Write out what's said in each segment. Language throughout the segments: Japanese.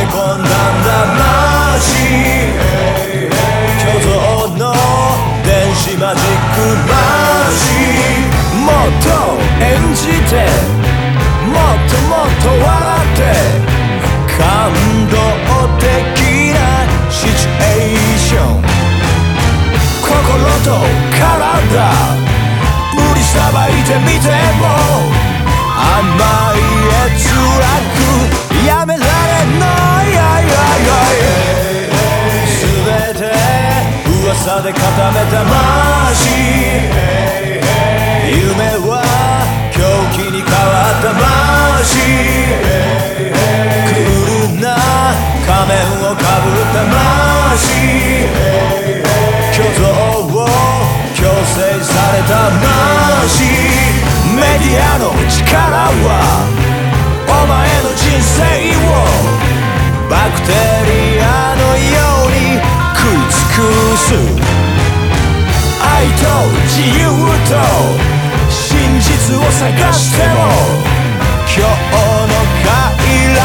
け込んだんだ街巨像の電子マジックマシンもっと演じてもっともっと笑って感動的なシチュエーション。心と体無理さばいてみても。甘いやつらくやめられ噂で固めたマジ夢は狂気に変わったマジクー。ルな仮面をかぶったマジ虚像を強制されたマジメディアの力はお前の人生を。バクテリアす愛と自由と真実を探しても今日の快楽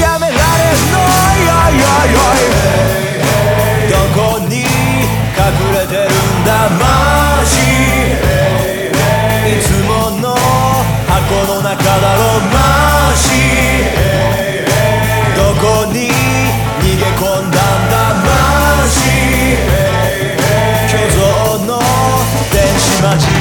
やめられないどこに隠れてるんだマジ。いつもの箱の中だろマジ。電子